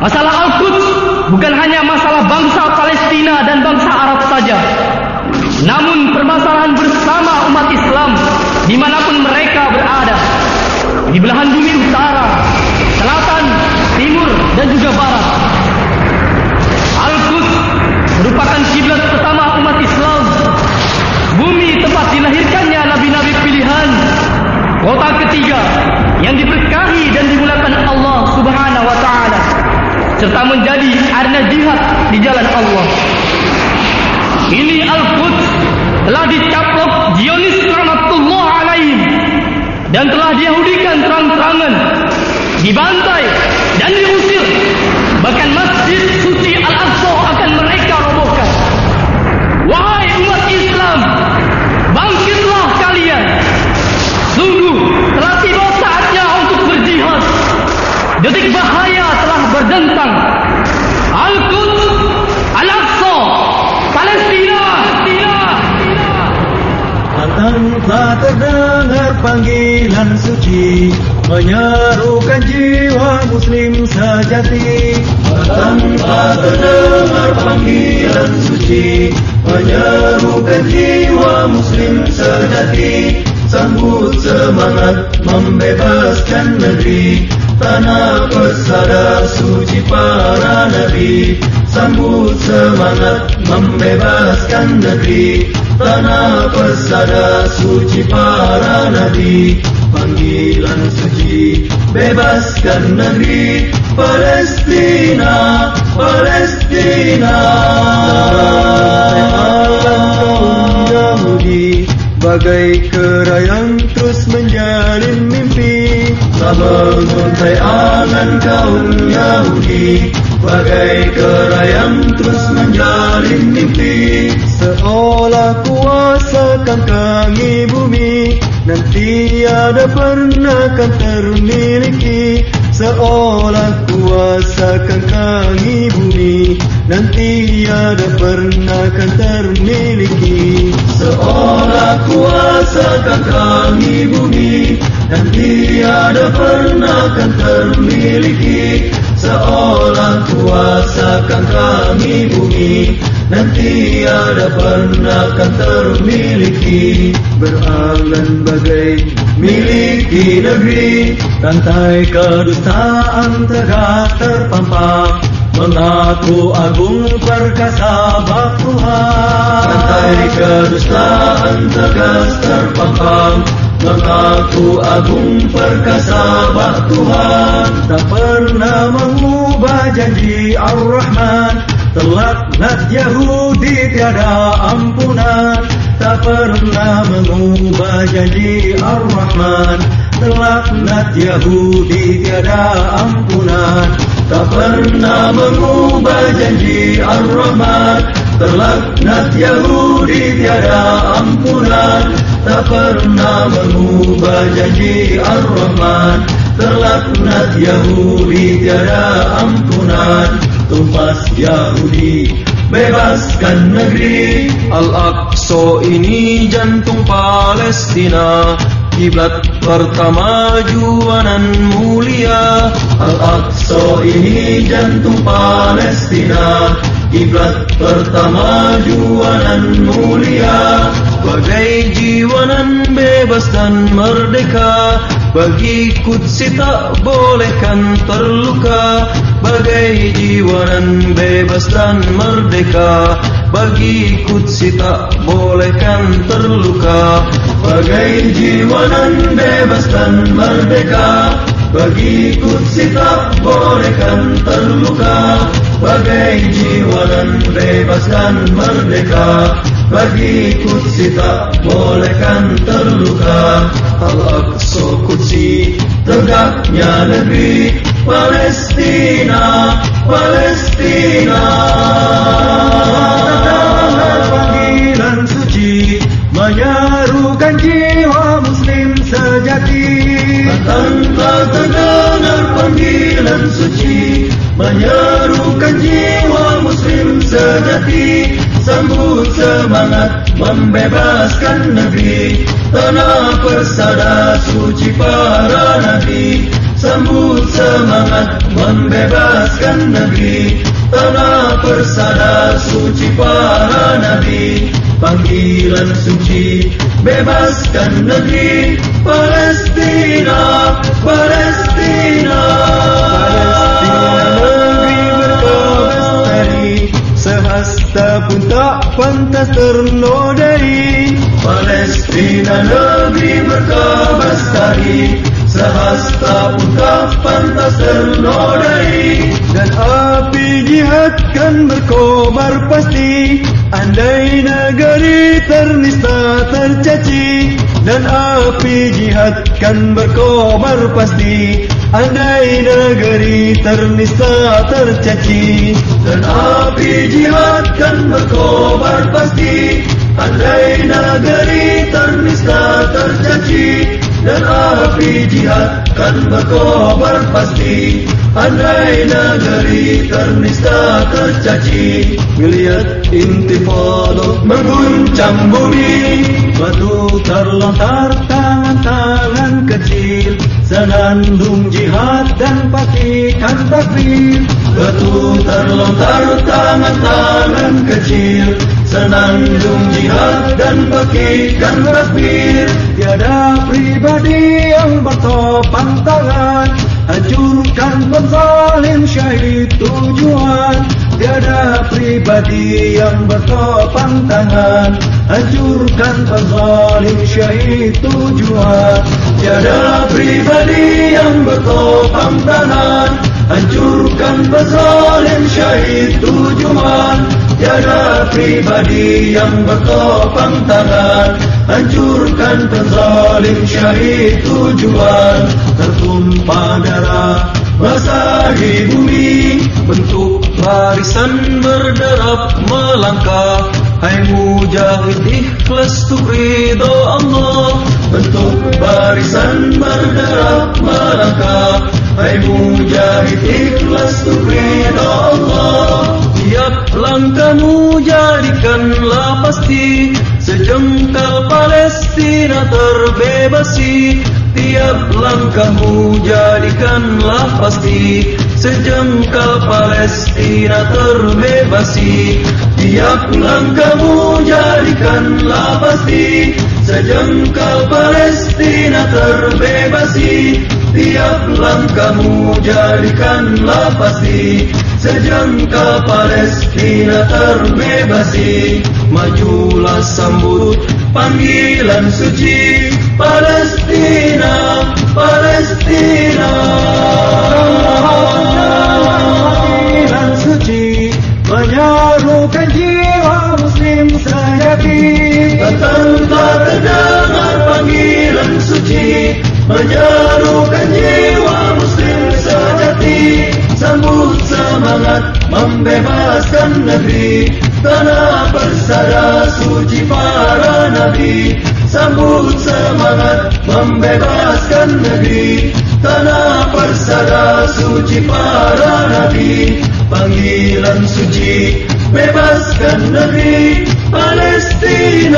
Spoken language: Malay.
Masalah Al-Quds bukan hanya masalah bangsa Palestina dan bangsa Arab saja. Namun permasalahan bersama umat Islam dimanapun mereka berada. Di belahan bumi utara, selatan, timur dan juga barat. Al-Quds merupakan kiblat pertama umat Islam. Bumi tempat dilahirkannya nabi-nabi pilihan. Kota ketiga yang diberkahi dan dimulakan Allah Subhanahu wa taala serta menjadi arena jihad di jalan Allah. Ini Al-Quds telah dicaplok Zionis rahmatullah alaihim dan telah diyahudikan terang-terangan, dibantai dan diusir. Telah berdentang. Al-Quds, Al-Aqsa, Palestina. Tanpa terdengar panggilan suci Menyerukan jiwa muslim sejati Tanpa terdengar panggilan suci Menyerukan jiwa muslim sejati Sambut semangat membebaskan negeri Tanah pesada suci para nabi Sambut semangat membebaskan negeri Tanah pesada suci para nabi Panggilan suci bebaskan negeri Palestina, Palestina Yahudi Bagai kera yang terus menjalin mimpi Tak menguntai angan kaum Yahudi Bagai kera yang terus menjalin mimpi. Seolah kuasa kangkangi bumi Dan tiada pernah kan termiliki. Seolah kuasa kangkangi bumi Dan tiada pernah kan termiliki Seolah kuasa kangkangi bumi. Dan tiada pernah kan termiliki Seolah kuasa kangkangi bumi. Dan tiada pernah kan termiliki Beralan bagai miliki negeri. Rantai kedustaan tegak terpampang Mengaku agung perkasa bak Tuhan. Rantai kedustaan tegas terpampang Mengaku agung perkasa bak Tuhan. Tak pernah mengubah janji Ar-Rahman. Terlaknat Yahudi tiada ampunan. Tak pernah mengubah janji Ar-Rahman. Terlaknat Yahudi tiada ampunan Tak pernah mengubah janji Ar-Rahman. Terlaknat Yahudi tiada ampunan. Tak pernah mengubah janji Ar-Rahman. Terlaknat Yahudi tiada ampunan. Tumpas Yahudi bebaskan negeri. Al-Aqsa ini jantung Palestina Kiblat pertama juanan mulia. Al-Aqsa ini jantung Palestina. Kiblat pertama juanan mulia. Bagai jiwanan bebas dan merdeka Bagi kudsi tak bolehkan terluka. Bagai jiwanan bebas dan merdeka. Bagi kudsi tak bolehkan terluka. Bagai jiwanan bebas dan merdeka. Bagi kudsi tak bolehkan terluka. Bagai jiwanan bebas dan merdeka Bagi kudsi tak bolehkan terluka. Al-Aqsa kudsi tegaknya negeri. Palestina, Palestina. Panggilan suci menyerukan jiwa muslim sejati. Tanpa terdengar panggilan suci menyerukan jiwa muslim sejati Sambut semangat membebaskan negeri. Tanah persada suci para nabi. Sambut semangat membebaskan negeri. Tanah persada suci para nabi. Panggilan suci bebaskan negeri. Palestina, Palestina pantas ternodai Palestina negeri berkabestari Sehasta pun tak pantas ternodai Dan api jihad kan berkobar pasti. Andai negeri ternista tercaci. Dan api jihad kan berkobar pasti Andai negeri ternista tercaci Dan api jihad kan berkobar pasti. Andai negeri ternista tercaci dan api jihad kan berkobar pasti. Andai negeri ternista tercaci Melihat intifada mengguncang bumi. Batu terlontar tangan-tangan kecil Senandung jihad dan patikan takbir. Batu terlontar tangan-tangan kecil. Senandung jihad dan bakikan takbir. Tiada pribadi yang bertopang tangan. Hancurkan penzalim syahid tujuan. Tiada pribadi yang bertopang tangan Hancurkan penzalim syahid tujuan. Tiada pribadi yang bertopang tangan Hancurkan penzalim syahid tujuan. Tiada pribadi yang bertopang tangan Hancurkan penzalim syahid tujuan. Tertumpah darah basah di bumi. Bentuk barisan berderap melangkah Hai mujahid ikhlas tu ridho Allah. Bentuk barisan berderap melangkah. Hai mujahid ikhlas tu ridho Allah. Tiap langkahmu jadikanlah pasti Sejengkal Palestina terbebasi Tiap langkahmu jadikanlah pasti Sejengkal Palestina terbebasi Tiap langkahmu jadikanlah pasti. Sejengkal Palestina terbebasi Tiap langkahmu jadikanlah pasti. Sejengkal Palestina terbebasi Majulah sambut panggilan suci. Palestina, Palestina ी तना पर सदा सूचि पाराणी समूह मम्बे वास्की तना पर सदा सूचि पाराणी पङ्गीलं सुचिवास्क नीस्ति